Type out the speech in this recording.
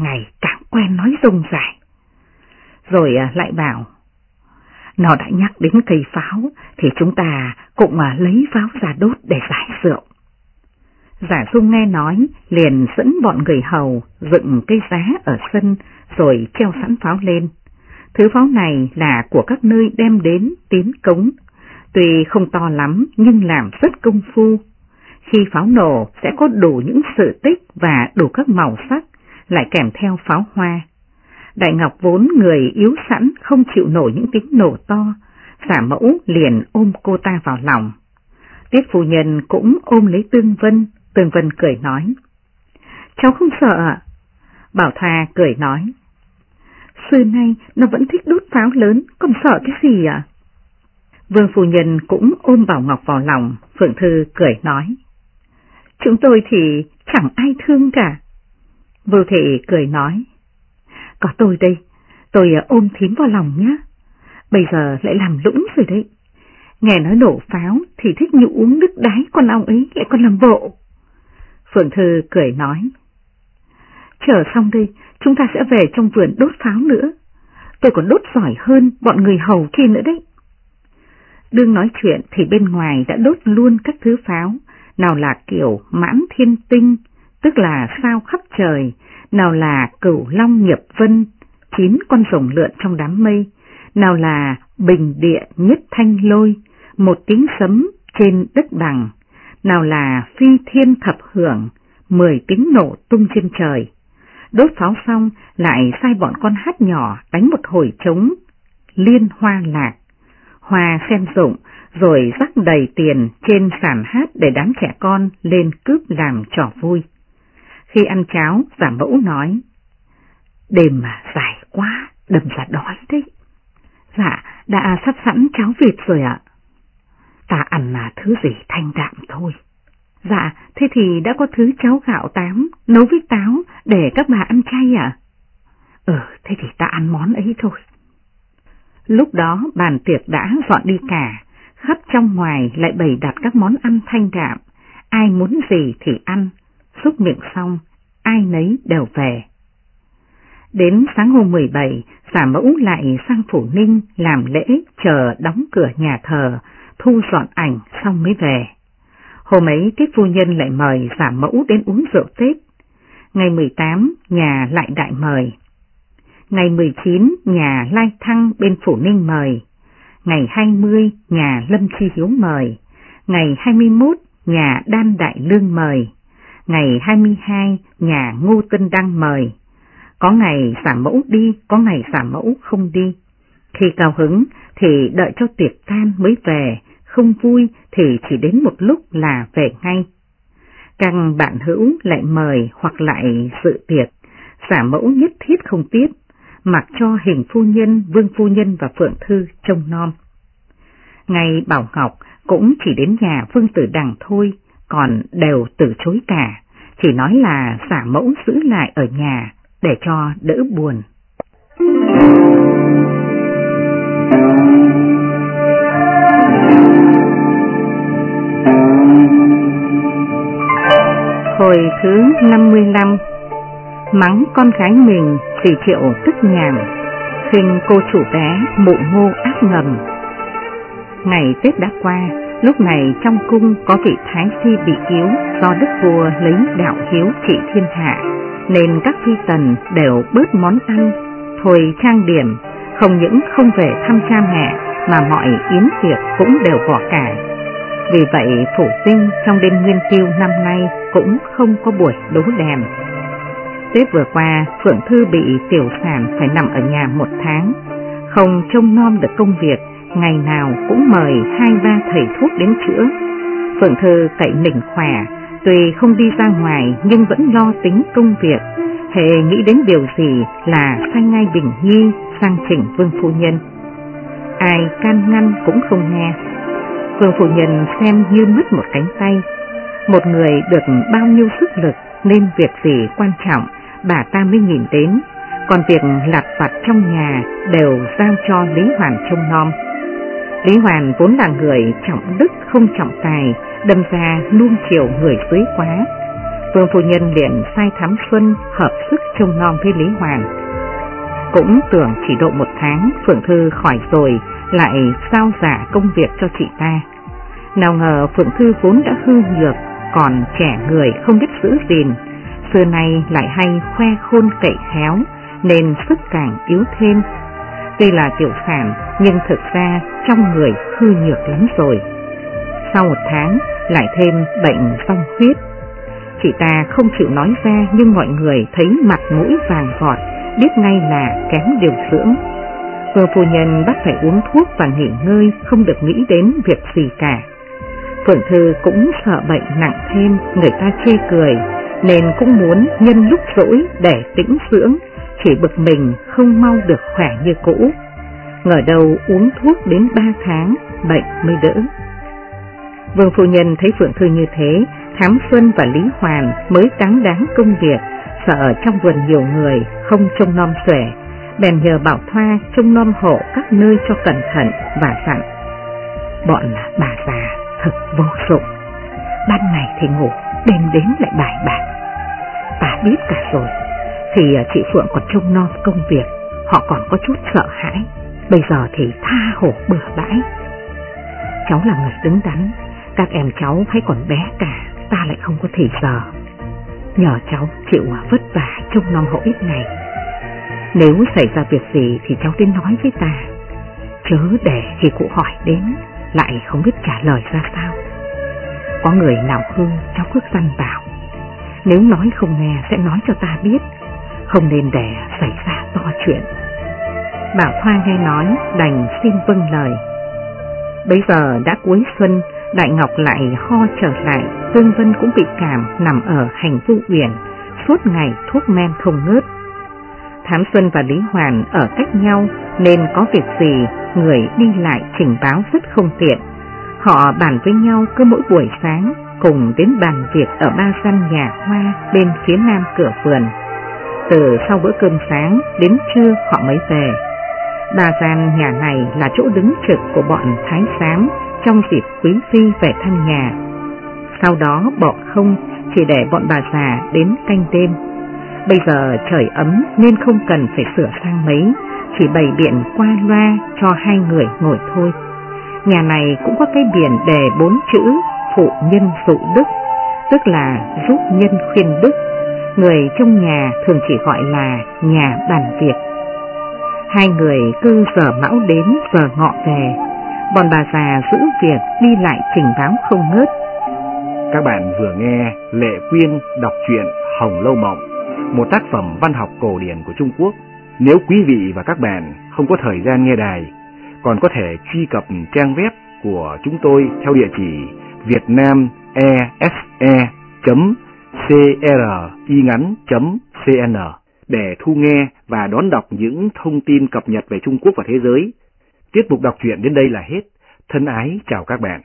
ngày càng quen nói rông dài. Rồi à, lại bảo, nó đã nhắc đến cây pháo thì chúng ta cũng à, lấy pháo ra đốt để giải rượu. Giả Dung nghe nói, liền dẫn bọn người hầu dựng cây giá ở sân rồi treo sẵn pháo lên. Thứ pháo này là của các nơi đem đến tiến cống, tuy không to lắm nhưng làm rất công phu. Khi pháo nổ sẽ có đủ những sự tích và đủ các màu sắc, lại kèm theo pháo hoa. Đại Ngọc vốn người yếu sẵn không chịu nổi những tiếng nổ to, giả mẫu liền ôm cô ta vào lòng. Tiết phu nhân cũng ôm lấy Tương Vân, Tương Vân cười nói. Cháu không sợ ạ. Bảo Tha cười nói. Xưa nay nó vẫn thích đốt pháo lớn, còn sợ cái gì ạ? Vương phu nhân cũng ôm Bảo Ngọc vào lòng, Phượng Thư cười nói. Chúng tôi thì chẳng ai thương cả. Vô thị cười nói. Có tôi đây, tôi ờ, ôm thím vào lòng nhé. Bây giờ lại làm lũng rồi đấy. Nghe nói nổ pháo thì thích như uống nước đáy con ông ấy lại còn làm bộ. Phượng Thư cười nói. Chờ xong đây, chúng ta sẽ về trong vườn đốt pháo nữa. Tôi còn đốt giỏi hơn bọn người hầu kia nữa đấy. Đương nói chuyện thì bên ngoài đã đốt luôn các thứ pháo, nào là kiểu mãn thiên tinh, tức là sao khắp trời, nào là cửu long nghiệp vân, chín con rồng lượn trong đám mây, nào là bình địa nhất thanh lôi, một tiếng sấm trên đất bằng, nào là phi thiên thập hưởng, mười tiếng nổ tung trên trời. Đốt pháo xong lại sai bọn con hát nhỏ đánh một hồi trống, liên hoa lạc, hoa sen rụng, rồi rắc đầy tiền trên sàn hát để đám trẻ con lên cướp làm trò vui. Khi ăn cháo, giả mẫu nói, đêm mà dài quá, đầm ra đói đấy. Dạ, đã sắp sẵn cháo vịt rồi ạ. Ta ăn là thứ gì thanh đạm thôi. Dạ, thế thì đã có thứ cháo gạo tám nấu với táo để các bà ăn chay à? Ừ, thế thì ta ăn món ấy thôi. Lúc đó bàn tiệc đã dọn đi cả, khắp trong ngoài lại bày đặt các món ăn thanh đạm, ai muốn gì thì ăn, xúc miệng xong, ai nấy đều về. Đến sáng hôm 17, giả mẫu lại sang Phủ Ninh làm lễ chờ đóng cửa nhà thờ, thu dọn ảnh xong mới về. Hôm ấy tiết phu nhân lại mời giả mẫu đến uống rượu Tết. Ngày 18, nhà lại đại mời. Ngày 19, nhà Lai Thăng bên Phủ Ninh mời. Ngày 20, nhà Lâm Chi Hiếu mời. Ngày 21, nhà Đan Đại Lương mời. Ngày 22, nhà Ngô tinh Đăng mời. Có ngày xả mẫu đi, có ngày xả mẫu không đi. Khi cao hứng thì đợi cho tiệc tan mới về, không vui thì chỉ đến một lúc là về ngay. Các bạn hữu lại mời hoặc lại sự tiệc, giả mẫu nhất thiết không tiếp, mặc cho hình phu nhân, vương phu nhân và phượng thư trông non. Ngày Bảo Ngọc cũng chỉ đến nhà vương tử đằng thôi, còn đều từ chối cả, chỉ nói là giả mẫu giữ lại ở nhà để cho đỡ buồn. Hồi thứ 55 Mắng con gái mình vì triệu tức nhàm hình cô chủ bé mụ ngô ác ngầm Ngày Tết đã qua, lúc này trong cung có vị Thái Phi bị yếu do đức vua lấy đạo hiếu trị thiên hạ, nên các phi tần đều bớt món ăn, thôi trang điểm, không những không về thăm cha mẹ mà mọi yến tiệc cũng đều bỏ cả. Vì vậy phủ tinh trong đêm nguyên tiêu năm nay cũng không có buổi đố đèn. Tết vừa qua, Phượng Thư bị tiểu sản phải nằm ở nhà một tháng, không trông nom được công việc, ngày nào cũng mời hai ba thầy thuốc đến chữa. Phượng Thư cậy mình khỏe, tuy không đi ra ngoài nhưng vẫn lo tính công việc, hệ nghĩ đến điều gì là sai ngay Bình Nhi sang chỉnh Vương Phu Nhân. Ai can ngăn cũng không nghe. Vương Phu Nhân xem như mất một cánh tay. Một người được bao nhiêu sức lực nên việc gì quan trọng bà ta mới nhìn đến, còn việc lặt vặt trong nhà đều giao cho Lý Hoàn trông nom. Lý Hoàn vốn là người trọng đức không trọng tài, đâm ra nuông chiều người dưới quá. Vương Phu Nhân liền sai Thám Xuân hợp sức trông nom với Lý Hoàn. Cũng tưởng chỉ độ một tháng Phượng Thư khỏi rồi lại giao giả công việc cho chị ta. Nào ngờ Phượng Thư vốn đã hư nhược, còn trẻ người không biết giữ gìn, xưa nay lại hay khoe khôn cậy khéo, nên sức càng yếu thêm. Tuy là tiểu sản, nhưng thực ra trong người hư nhược lắm rồi. Sau một tháng, lại thêm bệnh phong huyết. Chị ta không chịu nói ra nhưng mọi người thấy mặt mũi vàng vọt, biết ngay là kém điều dưỡng. Cô phu nhân bắt phải uống thuốc và nghỉ ngơi, không được nghĩ đến việc gì cả. Phượng Thư cũng sợ bệnh nặng thêm, người ta chê cười, nên cũng muốn nhân lúc rỗi để tĩnh dưỡng, chỉ bực mình không mau được khỏe như cũ. Ngờ đầu uống thuốc đến 3 tháng, bệnh mới đỡ. Vương Phu Nhân thấy Phượng Thư như thế, Thám Xuân và Lý Hoàn mới đáng đáng công việc, sợ trong vườn nhiều người, không trông nom xuể, bèn nhờ Bảo Thoa trông nom hộ các nơi cho cẩn thận và dặn. Bọn bà già thật vô dụng, ban ngày thì ngủ, đêm đến lại bài bạc. Ta biết cả rồi, thì à, chị Phượng còn trông non công việc, họ còn có chút sợ hãi, bây giờ thì tha hồ bừa bãi. Cháu là người đứng đắn, các em cháu hãy còn bé cả, ta lại không có thể giờ. Nhờ cháu chịu à, vất vả trông non hậu ít ngày. Nếu xảy ra việc gì thì cháu đến nói với ta, chớ để khi cụ hỏi đến lại không biết trả lời ra sao. Có người nào hư cháu cứ săn vào, nếu nói không nghe sẽ nói cho ta biết, không nên để xảy ra to chuyện. Bảo Thoa nghe nói đành xin vâng lời. Bây giờ đã cuối xuân, Đại Ngọc lại ho trở lại, Tương Vân cũng bị cảm nằm ở hành vu uyển, suốt ngày thuốc men không ngớt. Thám Xuân và Lý Hoàn ở cách nhau nên có việc gì người đi lại trình báo rất không tiện. Họ bàn với nhau cứ mỗi buổi sáng cùng đến bàn việc ở ba gian nhà hoa bên phía nam cửa vườn. Từ sau bữa cơm sáng đến trưa họ mới về. Ba gian nhà này là chỗ đứng trực của bọn Thái Sám trong dịp quý phi về thăm nhà. Sau đó bọn không chỉ để bọn bà già đến canh đêm. Bây giờ trời ấm nên không cần phải sửa sang mấy, chỉ bày biện qua loa cho hai người ngồi thôi. Nhà này cũng có cái biển đề bốn chữ phụ nhân dụ đức, tức là giúp nhân khuyên đức. Người trong nhà thường chỉ gọi là nhà bàn việc. Hai người cứ giờ mão đến giờ ngọ về, bọn bà già giữ việc đi lại trình báo không ngớt. Các bạn vừa nghe Lệ Quyên đọc truyện Hồng Lâu Mộng, một tác phẩm văn học cổ điển của Trung Quốc. Nếu quý vị và các bạn không có thời gian nghe đài, còn có thể truy cập trang web của chúng tôi theo địa chỉ vietnamese.cringắn.cn để thu nghe và đón đọc những thông tin cập nhật về Trung Quốc và thế giới. Tiết mục đọc truyện đến đây là hết. Thân ái chào các bạn.